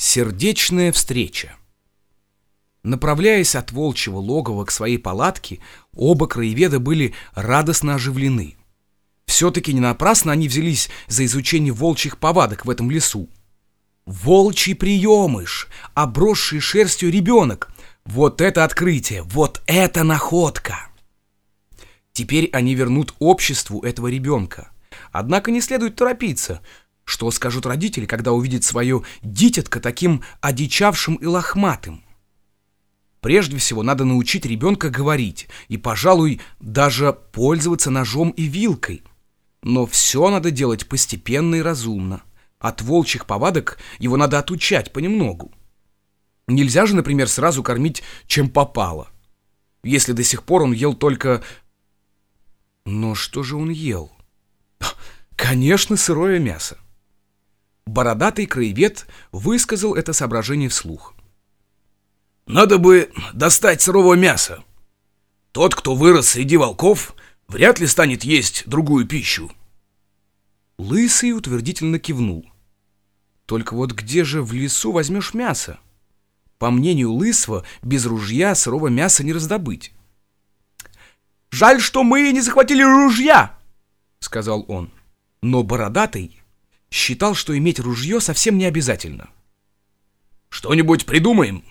Сердечная встреча. Направляясь от волчьего логова к своей палатке, оба краеведа были радостно оживлены. Все-таки не напрасно они взялись за изучение волчьих повадок в этом лесу. Волчий приемыш, обросший шерстью ребенок. Вот это открытие, вот это находка! Теперь они вернут обществу этого ребенка. Однако не следует торопиться — что скажут родители, когда увидят свое дитятко таким одичавшим и лохматым? Прежде всего, надо научить ребенка говорить и, пожалуй, даже пользоваться ножом и вилкой. Но все надо делать постепенно и разумно. От волчьих повадок его надо отучать понемногу. Нельзя же, например, сразу кормить чем попало. Если до сих пор он ел только... Но что же он ел? Конечно, сырое мясо. Бородатый краевед высказал это соображение вслух. «Надо бы достать сырого мяса. Тот, кто вырос среди волков, вряд ли станет есть другую пищу». Лысый утвердительно кивнул. «Только вот где же в лесу возьмешь мясо? По мнению Лысого, без ружья сырого мяса не раздобыть». «Жаль, что мы не захватили ружья!» — сказал он. Но Бородатый считал, что иметь ружье совсем не обязательно. «Что-нибудь придумаем?»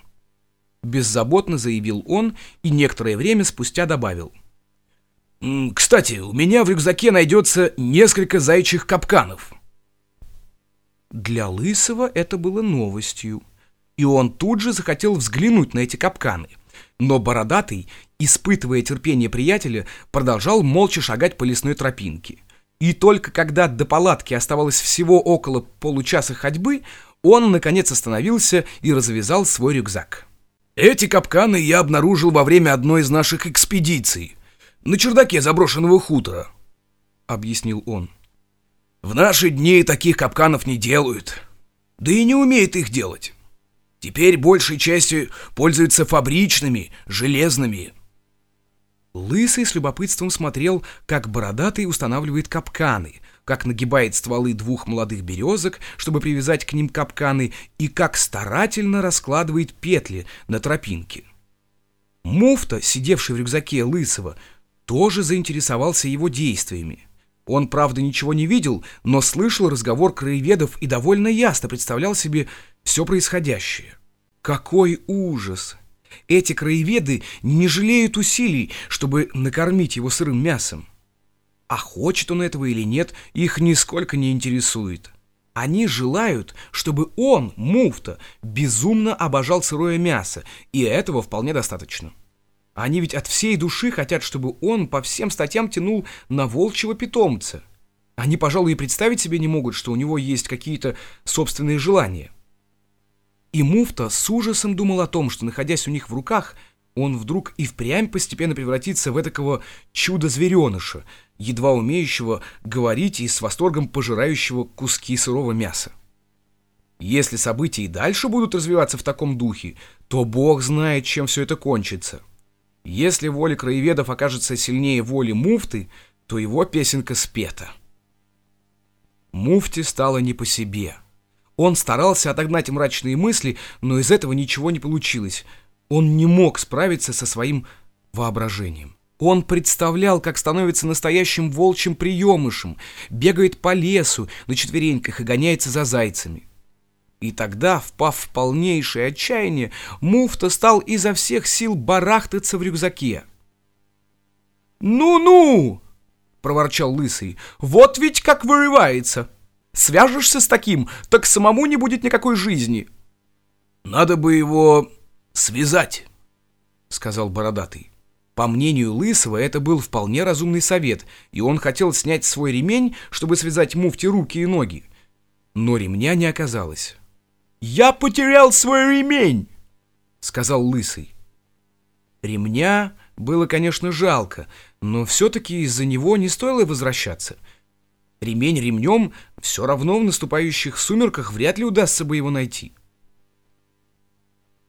Беззаботно заявил он и некоторое время спустя добавил. «Кстати, у меня в рюкзаке найдется несколько зайчих капканов». Для Лысого это было новостью, и он тут же захотел взглянуть на эти капканы. Но Бородатый, испытывая терпение приятеля, продолжал молча шагать по лесной тропинке. И только когда до палатки оставалось всего около получаса ходьбы, он, наконец, остановился и развязал свой рюкзак. «Эти капканы я обнаружил во время одной из наших экспедиций, на чердаке заброшенного хутора», — объяснил он. «В наши дни таких капканов не делают, да и не умеют их делать. Теперь большей частью пользуются фабричными, железными, Лысый с любопытством смотрел, как бородатый устанавливает капканы, как нагибает стволы двух молодых березок, чтобы привязать к ним капканы, и как старательно раскладывает петли на тропинке. Муфта, сидевший в рюкзаке Лысого, тоже заинтересовался его действиями. Он, правда, ничего не видел, но слышал разговор краеведов и довольно ясно представлял себе все происходящее. Какой ужас! Эти краеведы не жалеют усилий, чтобы накормить его сырым мясом. А хочет он этого или нет, их нисколько не интересует. Они желают, чтобы он, муфта, безумно обожал сырое мясо, и этого вполне достаточно. Они ведь от всей души хотят, чтобы он по всем статьям тянул на волчьего питомца. Они, пожалуй, и представить себе не могут, что у него есть какие-то собственные желания. И муфта с ужасом думал о том, что, находясь у них в руках, он вдруг и впрямь постепенно превратится в этакого чудо-звереныша, едва умеющего говорить и с восторгом пожирающего куски сырого мяса. Если события и дальше будут развиваться в таком духе, то бог знает, чем все это кончится. Если воля краеведов окажется сильнее воли муфты, то его песенка спета. Муфте стало не по себе — он старался отогнать мрачные мысли, но из этого ничего не получилось. Он не мог справиться со своим воображением. Он представлял, как становится настоящим волчьим приемышем, бегает по лесу на четвереньках и гоняется за зайцами. И тогда, впав в полнейшее отчаяние, муфта стал изо всех сил барахтаться в рюкзаке. «Ну-ну!» — проворчал лысый. «Вот ведь как вырывается!» Свяжешься с таким, так самому не будет никакой жизни. Надо бы его связать, сказал бородатый. По мнению Лысого, это был вполне разумный совет, и он хотел снять свой ремень, чтобы связать муфте руки и ноги. Но ремня не оказалось. «Я потерял свой ремень!» — сказал Лысый. Ремня было, конечно, жалко, но все-таки из-за него не стоило возвращаться — Ремень ремнем, все равно в наступающих сумерках вряд ли удастся бы его найти.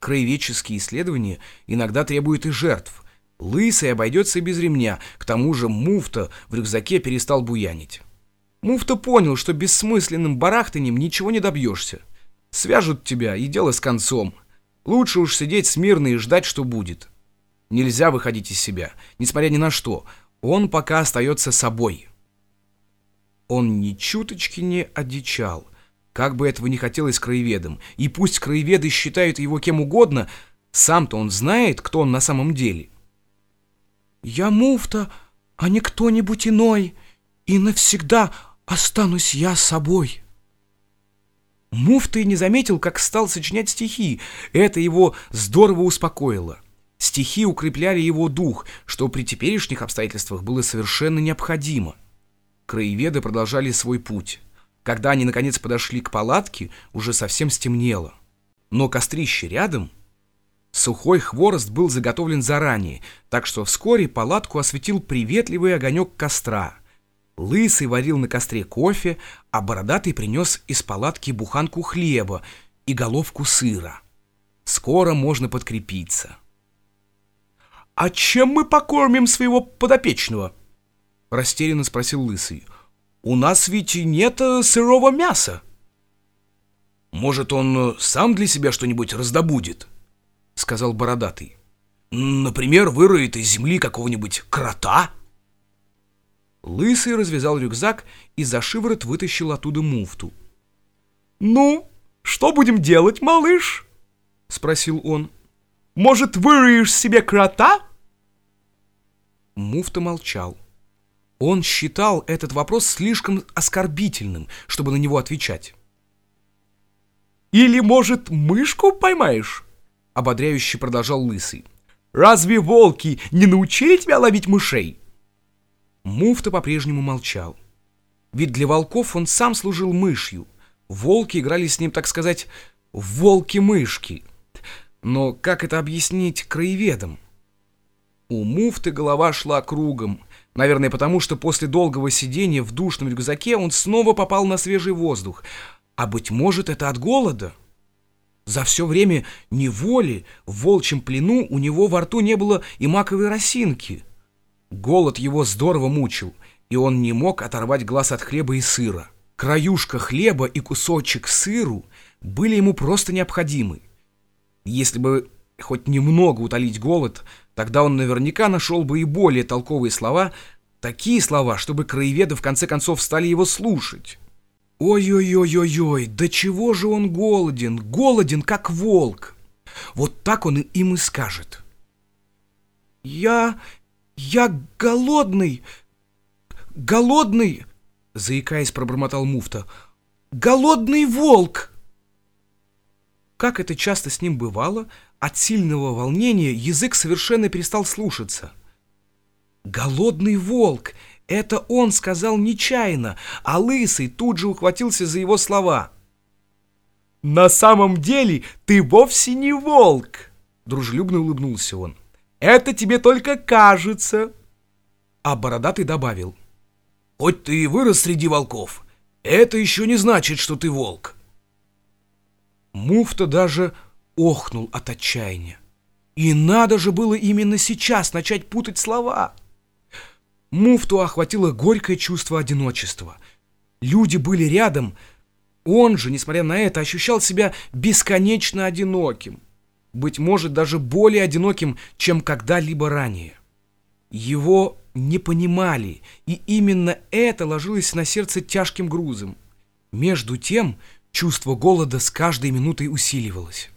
Краеведческие исследования иногда требуют и жертв. Лысый обойдется без ремня, к тому же муфта в рюкзаке перестал буянить. Муфта понял, что бессмысленным барахтанием ничего не добьешься. Свяжут тебя, и дело с концом. Лучше уж сидеть смирно и ждать, что будет. Нельзя выходить из себя, несмотря ни на что. Он пока остается собой. Он ни чуточки не одичал, как бы этого не хотелось краеведам. И пусть краеведы считают его кем угодно, сам-то он знает, кто он на самом деле. «Я муфта, а не кто-нибудь иной, и навсегда останусь я собой». Муфта и не заметил, как стал сочинять стихи. Это его здорово успокоило. Стихи укрепляли его дух, что при теперешних обстоятельствах было совершенно необходимо. Краеведы продолжали свой путь. Когда они наконец подошли к палатке, уже совсем стемнело. Но кострище рядом... Сухой хворост был заготовлен заранее, так что вскоре палатку осветил приветливый огонек костра. Лысый варил на костре кофе, а бородатый принес из палатки буханку хлеба и головку сыра. Скоро можно подкрепиться. «А чем мы покормим своего подопечного?» — растерянно спросил Лысый. «У нас ведь нет э, сырого мяса». «Может, он э, сам для себя что-нибудь раздобудет?» — сказал Бородатый. «Например, выроет из земли какого-нибудь крота?» Лысый развязал рюкзак и за шиворот вытащил оттуда муфту. «Ну, что будем делать, малыш?» — спросил он. «Может, выроешь себе крота?» Муфта молчал. Он считал этот вопрос слишком оскорбительным, чтобы на него отвечать. «Или, может, мышку поймаешь?» — ободряюще продолжал Лысый. «Разве волки не научили тебя ловить мышей?» Муфта по-прежнему молчал. Ведь для волков он сам служил мышью. Волки играли с ним, так сказать, волки-мышки. Но как это объяснить краеведам? У муфты голова шла кругом. Наверное, потому что после долгого сидения в душном рюкзаке он снова попал на свежий воздух. А быть может, это от голода? За все время неволи в волчьем плену у него во рту не было и маковой росинки. Голод его здорово мучил, и он не мог оторвать глаз от хлеба и сыра. Краюшка хлеба и кусочек сыру были ему просто необходимы. Если бы хоть немного утолить голод, тогда он наверняка нашел бы и более толковые слова, такие слова, чтобы краеведы в конце концов стали его слушать. Ой-ой-ой-ой-ой, да чего же он голоден, голоден, как волк. Вот так он им и скажет. «Я... я голодный, голодный!» Заикаясь, пробормотал муфта. «Голодный волк!» Как это часто с ним бывало, от сильного волнения язык совершенно перестал слушаться. «Голодный волк!» Это он сказал нечаянно, а Лысый тут же ухватился за его слова. «На самом деле ты вовсе не волк!» Дружелюбно улыбнулся он. «Это тебе только кажется!» А Бородатый добавил. «Хоть ты и вырос среди волков, это еще не значит, что ты волк!» Муфта даже охнул от отчаяния. И надо же было именно сейчас начать путать слова. Муфту охватило горькое чувство одиночества. Люди были рядом. Он же, несмотря на это, ощущал себя бесконечно одиноким. Быть может, даже более одиноким, чем когда-либо ранее. Его не понимали, и именно это ложилось на сердце тяжким грузом. Между тем, Чувство голода с каждой минутой усиливалось.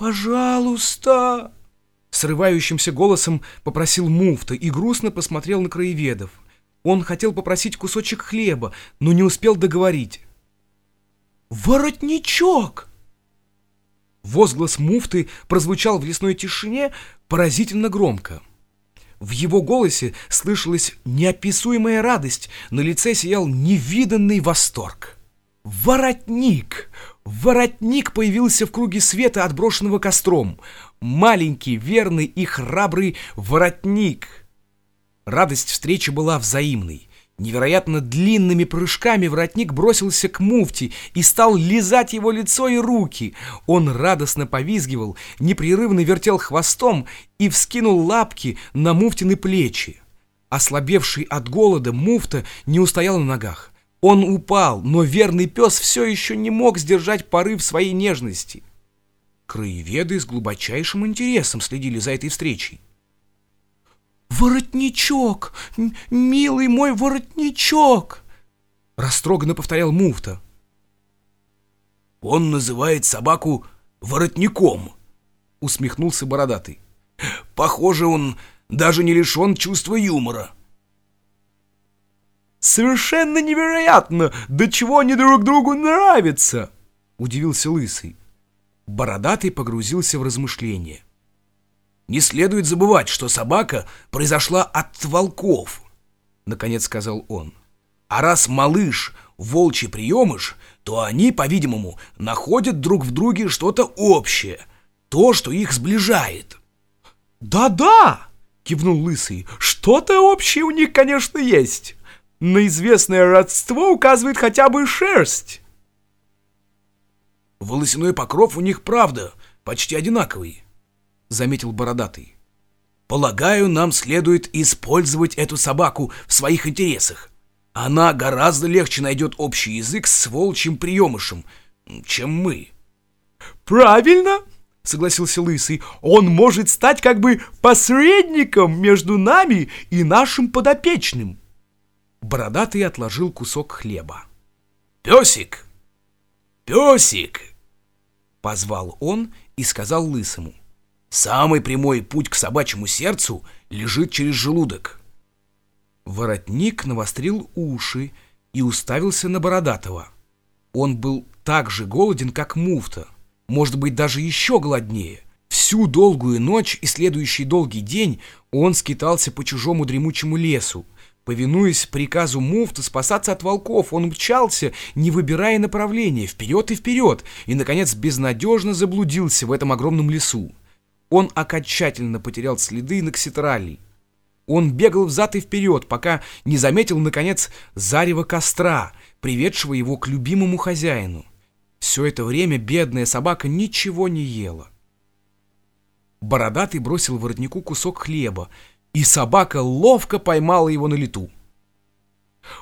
«Пожалуйста!» Срывающимся голосом попросил муфта и грустно посмотрел на краеведов. Он хотел попросить кусочек хлеба, но не успел договорить. «Воротничок!» Возглас муфты прозвучал в лесной тишине поразительно громко. В его голосе слышалась неописуемая радость, на лице сиял невиданный восторг. Воротник! Воротник появился в круге света, отброшенного костром. Маленький, верный и храбрый воротник. Радость встречи была взаимной. Невероятно длинными прыжками воротник бросился к муфти и стал лизать его лицо и руки. Он радостно повизгивал, непрерывно вертел хвостом и вскинул лапки на муфтины плечи. Ослабевший от голода муфта не устоял на ногах. Он упал, но верный пес все еще не мог сдержать порыв своей нежности. Краеведы с глубочайшим интересом следили за этой встречей. «Воротничок! Милый мой воротничок!» Растроганно повторял муфта. «Он называет собаку воротником», — усмехнулся бородатый. «Похоже, он даже не лишен чувства юмора». «Совершенно невероятно, до чего они друг другу нравятся!» — удивился Лысый. Бородатый погрузился в размышления. «Не следует забывать, что собака произошла от волков», — наконец сказал он. «А раз малыш — волчий приемыш, то они, по-видимому, находят друг в друге что-то общее, то, что их сближает». «Да-да!» — кивнул Лысый. «Что-то общее у них, конечно, есть. На известное родство указывает хотя бы шерсть». «Волосяной покров у них, правда, почти одинаковый», — заметил Бородатый. «Полагаю, нам следует использовать эту собаку в своих интересах. Она гораздо легче найдет общий язык с волчьим приемышем, чем мы». «Правильно!» — согласился Лысый. «Он может стать как бы посредником между нами и нашим подопечным». Бородатый отложил кусок хлеба. «Песик! Песик!» Позвал он и сказал Лысому. «Самый прямой путь к собачьему сердцу лежит через желудок». Воротник навострил уши и уставился на Бородатого. Он был так же голоден, как муфта, может быть, даже еще голоднее. Всю долгую ночь и следующий долгий день он скитался по чужому дремучему лесу, Повинуясь приказу муфта спасаться от волков, он мчался, не выбирая направления, вперед и вперед, и, наконец, безнадежно заблудился в этом огромном лесу. Он окончательно потерял следы на кситралей. Он бегал взад и вперед, пока не заметил, наконец, зарево костра, приведшего его к любимому хозяину. Все это время бедная собака ничего не ела. Бородатый бросил воротнику кусок хлеба, и собака ловко поймала его на лету.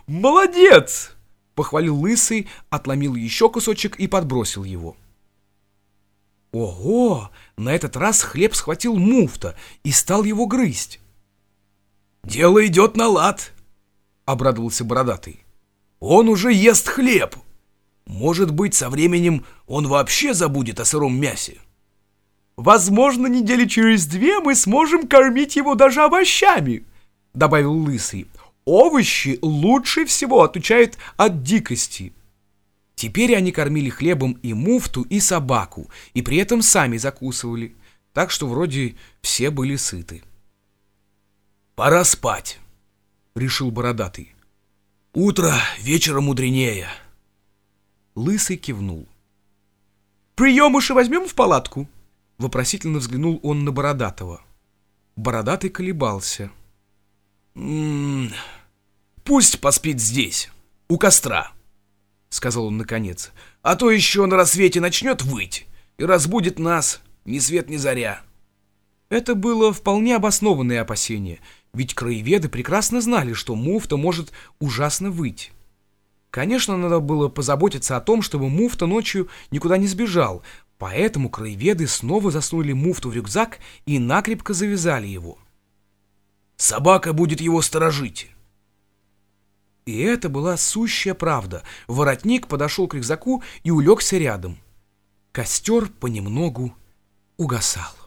«Молодец!» — похвалил Лысый, отломил еще кусочек и подбросил его. Ого! На этот раз хлеб схватил муфта и стал его грызть. «Дело идет на лад!» — обрадовался Бородатый. «Он уже ест хлеб! Может быть, со временем он вообще забудет о сыром мясе!» Возможно, недели через две мы сможем кормить его даже овощами», — добавил Лысый. «Овощи лучше всего отучают от дикости». Теперь они кормили хлебом и муфту, и собаку, и при этом сами закусывали, так что вроде все были сыты. «Пора спать», — решил Бородатый. «Утро вечера мудренее». Лысый кивнул. «Приемыши возьмем в палатку?» Вопросительно взглянул он на Бородатого. Бородатый колебался. «М -м, «Пусть поспит здесь, у костра», — сказал он наконец. «А то еще на рассвете начнет выть и разбудит нас ни свет ни заря». Это было вполне обоснованное опасение, ведь краеведы прекрасно знали, что муфта может ужасно выть. Конечно, надо было позаботиться о том, чтобы муфта ночью никуда не сбежал, Поэтому краеведы снова засунули муфту в рюкзак и накрепко завязали его. «Собака будет его сторожить!» И это была сущая правда. Воротник подошел к рюкзаку и улегся рядом. Костер понемногу угасал.